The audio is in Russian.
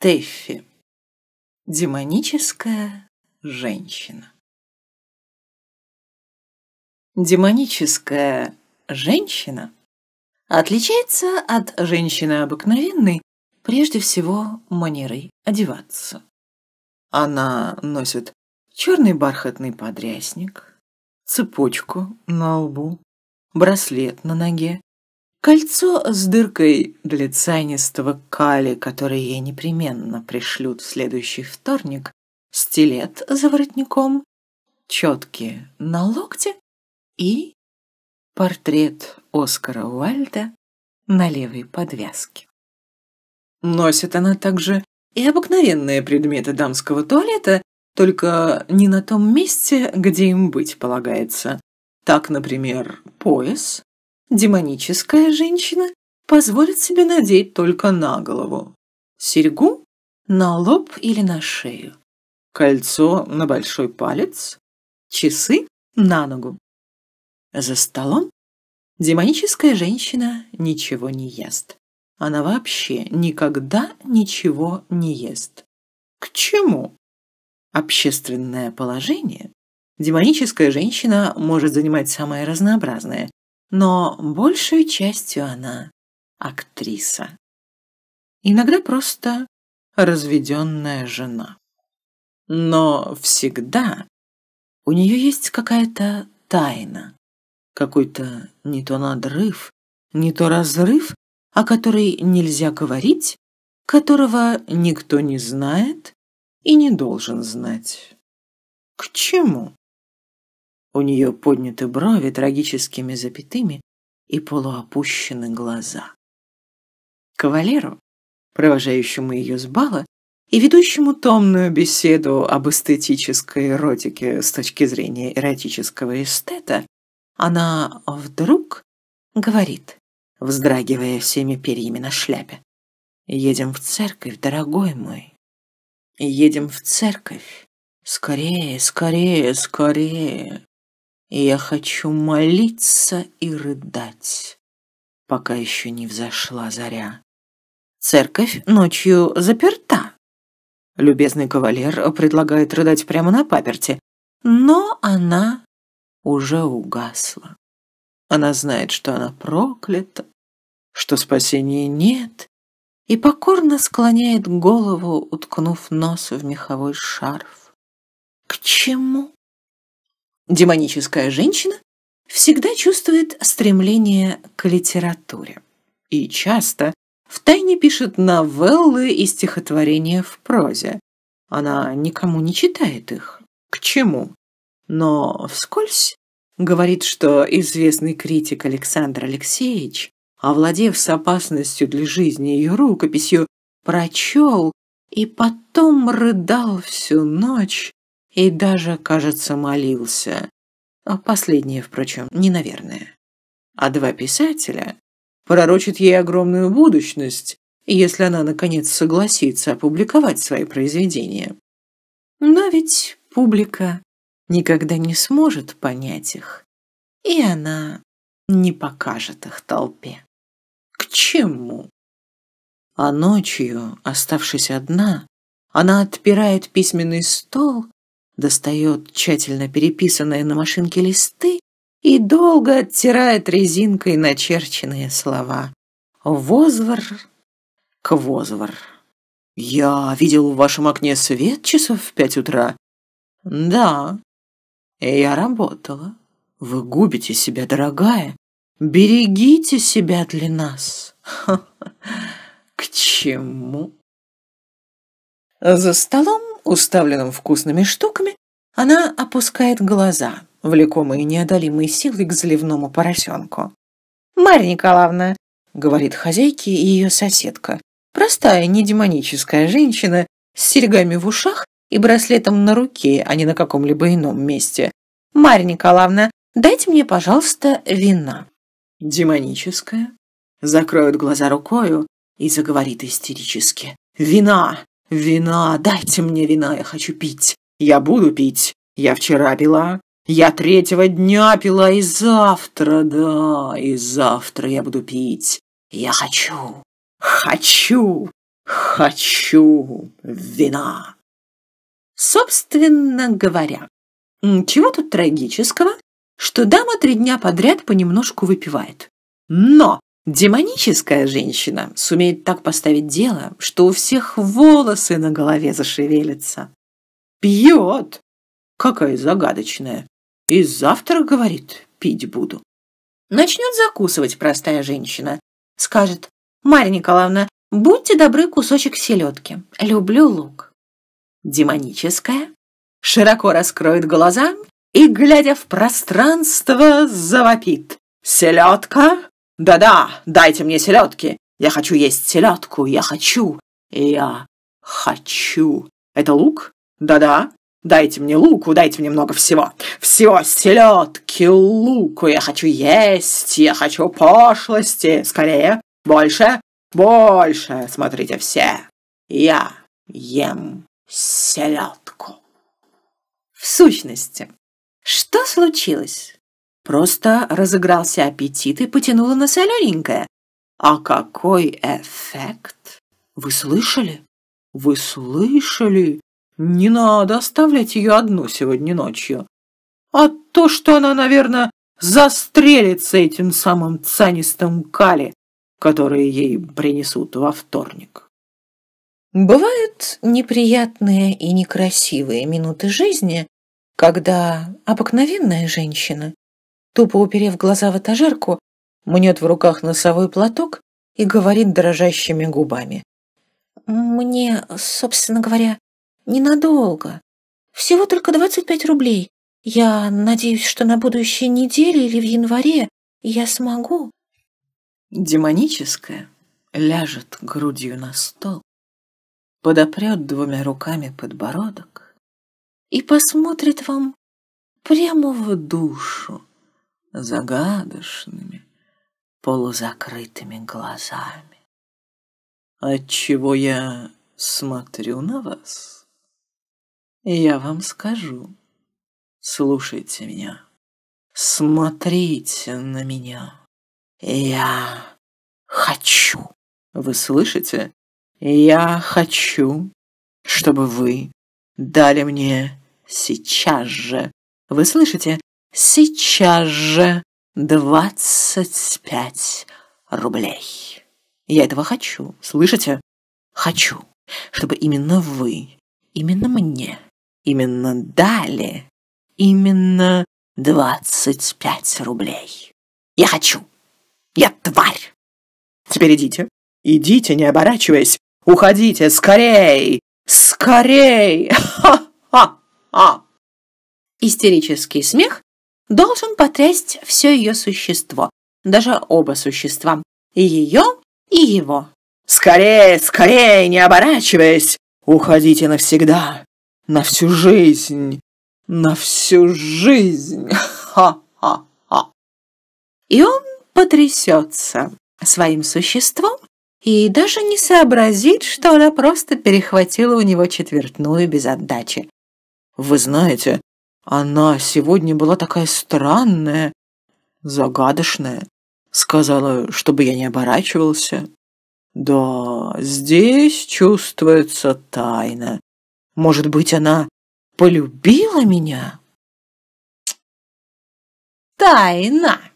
Тэффи. Демоническая женщина. Демоническая женщина отличается от женщины обыкновенной прежде всего манерой одеваться. Она носит черный бархатный подрясник, цепочку на лбу, браслет на ноге, Кольцо с дыркой для цианистого кали, который ей непременно пришлют в следующий вторник, стилет за воротником, четки на локте и портрет Оскара Уальда на левой подвязке. Носит она также и обыкновенные предметы дамского туалета, только не на том месте, где им быть полагается. Так, например, пояс, демоническая женщина позволит себе надеть только на голову, серьгу на лоб или на шею, кольцо на большой палец, часы на ногу. За столом демоническая женщина ничего не ест. Она вообще никогда ничего не ест. К чему? Общественное положение демоническая женщина может занимать самое разнообразное, но большей частью она актриса. Иногда просто разведенная жена. Но всегда у нее есть какая-то тайна, какой-то не то надрыв, не то разрыв, о которой нельзя говорить, которого никто не знает и не должен знать. К чему? У нее подняты брови трагическими запятыми и полуопущены глаза. Кавалеру, провожающему ее с бала и ведущему томную беседу об эстетической эротике с точки зрения эротического эстета, она вдруг говорит, вздрагивая всеми перьями на шляпе. «Едем в церковь, дорогой мой. Едем в церковь. Скорее, скорее, скорее я хочу молиться и рыдать, пока еще не взошла заря. Церковь ночью заперта. Любезный кавалер предлагает рыдать прямо на паперте, но она уже угасла. Она знает, что она проклята, что спасения нет, и покорно склоняет голову, уткнув нос в меховой шарф. К чему? Демоническая женщина всегда чувствует стремление к литературе и часто втайне пишет новеллы и стихотворения в прозе. Она никому не читает их. К чему? Но вскользь говорит, что известный критик Александр Алексеевич, овладев с опасностью для жизни ее рукописью, прочел и потом рыдал всю ночь, и даже, кажется, молился. А последнее, впрочем, не наверное. А два писателя пророчат ей огромную будущность, если она, наконец, согласится опубликовать свои произведения. Но ведь публика никогда не сможет понять их, и она не покажет их толпе. К чему? А ночью, оставшись одна, она отпирает письменный стол достает тщательно переписанные на машинке листы и долго оттирает резинкой начерченные слова. «Возвар, квозвар». «Я видел в вашем окне свет часов в пять утра?» «Да, я работала. Вы губите себя, дорогая. Берегите себя для нас». «К чему?» За столом уставленном вкусными штуками, она опускает глаза, влекомые неодолимой силой к заливному поросенку. «Марья Николаевна», — говорит хозяйке и ее соседка, простая, недемоническая женщина с серьгами в ушах и браслетом на руке, а не на каком-либо ином месте. «Марья Николаевна, дайте мне, пожалуйста, вина». Демоническая закроет глаза рукою и заговорит истерически. «Вина! «Вина! Дайте мне вина! Я хочу пить! Я буду пить! Я вчера пила! Я третьего дня пила и завтра, да, и завтра я буду пить! Я хочу! Хочу! хочу вина. Собственно говоря, чего тут трагического, что дама три дня подряд понемножку выпивает. Но демоническая женщина сумеет так поставить дело, что у всех волосы на голове зашевелятся. Пьет! Какая загадочная. И завтра, говорит, пить буду. Начнет закусывать простая женщина. Скажет, Марья Николаевна, будьте добры кусочек селедки. Люблю лук. Демоническая широко раскроет глаза и, глядя в пространство, завопит. «Селедка? Да-да, дайте мне селедки. Я хочу есть селедку, я хочу, я хочу. Это лук? Да-да, дайте мне луку, дайте мне много всего. Всего селедки, луку, я хочу есть, я хочу пошлости. Скорее, больше, больше, смотрите все. Я ем селедку. В сущности, что случилось? Просто разыгрался аппетит и потянуло на солененькое. А какой эффект? Вы слышали? Вы слышали? Не надо оставлять ее одну сегодня ночью. А то, что она, наверное, застрелится этим самым цианистым кали, которые ей принесут во вторник. Бывают неприятные и некрасивые минуты жизни, когда обыкновенная женщина, тупо уперев глаза в этажерку, мнет в руках носовой платок и говорит дрожащими губами. «Мне, собственно говоря, ненадолго. Всего только 25 рублей. Я надеюсь, что на будущей неделе или в январе я смогу». Демоническая ляжет грудью на стол, подопрет двумя руками подбородок и посмотрит вам прямо в душу загадочными, полузакрытыми глазами. Отчего я смотрю на вас? Я вам скажу. Слушайте меня. Смотрите на меня. Я хочу. Вы слышите? Я хочу, чтобы вы дали мне сейчас же. Вы слышите? Сейчас же двадцать пять рублей. Я этого хочу, слышите? Хочу, чтобы именно вы, именно мне, именно дали, именно двадцать пять рублей. Я хочу. Я тварь. Теперь идите. Идите, не оборачиваясь. Уходите, скорей! Скорей! Ха-ха-ха! Истерический смех должен потрясть все ее существо, даже оба существа, и ее, и его. Скорее, скорее, не оборачиваясь! Уходите навсегда, на всю жизнь, на всю жизнь! Ха-ха-ха! И он потрясется своим существом и даже не сообразит, что она просто перехватила у него четвертную без отдачи. «Вы знаете, она сегодня была такая странная, загадочная. Сказала, чтобы я не оборачивался. Да, здесь чувствуется тайна. Может быть, она полюбила меня?» «Тайна!»